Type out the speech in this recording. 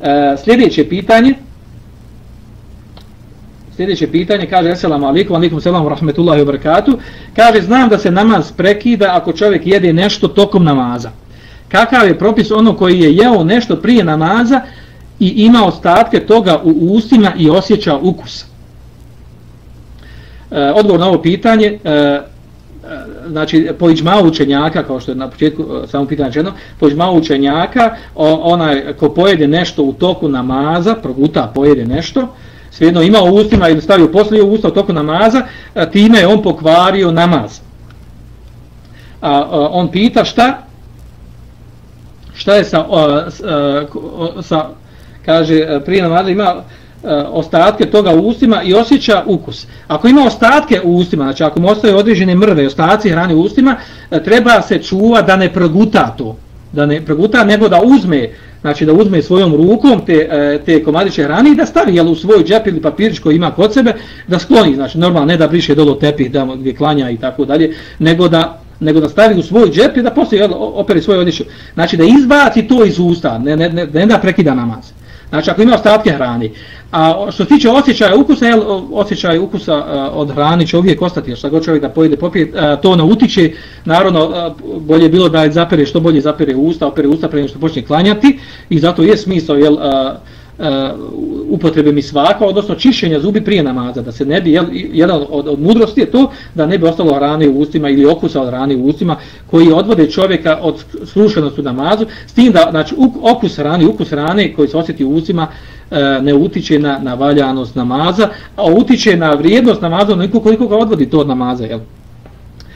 E, sljedeće pitanje, sljedeće pitanje, kaže, assalamu alaikum, alaikum salamu, rahmetullahi ve berekatu kaže, znam da se namaz prekida ako čovjek jede nešto tokom namaza. Kakav je propis ono koji je jeo nešto prije namaza i ima ostatke toga u ustima i osjeća ukus? E, odgovor na ovo pitanje, e, znači po iđmao učenjaka, kao što je na početku e, samo pitanje jedno, po iđmao učenjaka, onaj ko pojede nešto u toku namaza, proguta pojede nešto, svejedno ima u ustima ili stavio poslije u usta u toku namaza, e, time je on pokvario namaz. A, a on pita šta? Šta je sa, a, a, sa kaže, prije namaza ima E, ostatke toga u ustima i osjeća ukus. Ako ima ostatke u ustima, znači ako mu ostaje određene mrve i ostaci hrane u ustima, e, treba se čuva da ne proguta to. Da ne proguta, nego da uzme, znači da uzme svojom rukom te, e, te komadiće hrane i da stavi jel, u svoj džep ili papirić koji ima kod sebe, da skloni, znači normalno ne da briše dolo tepih da gdje klanja i tako dalje, nego da nego da stavi u svoj džep i da poslije operi svoje odjeću. Znači da izbaci to iz usta, ne, ne, ne, ne da prekida namaz. Znači ako ima ostatke hrane. A što se tiče osjećaja ukusa, jel, osjećaj ukusa a, od hrane će uvijek ostati, jer šta god čovjek da pojede popije, a, to ne utiče, naravno a, bolje bilo da je zapere što bolje zapere usta, opere usta prije što počne klanjati i zato je smisao jel, a, E, uh, upotrebe mi svaka, odnosno čišćenja zubi prije namaza, da se ne bi, jel, jedan od, od mudrosti je to da ne bi ostalo rane u ustima ili okusa od hrane u ustima koji odvode čovjeka od slušanosti u namazu, s tim da znači, okus hrane, ukus hrane koji se osjeti u ustima e, ne utiče na, na valjanost namaza, a utiče na vrijednost namaza, koliko ga odvodi to od namaza, jel?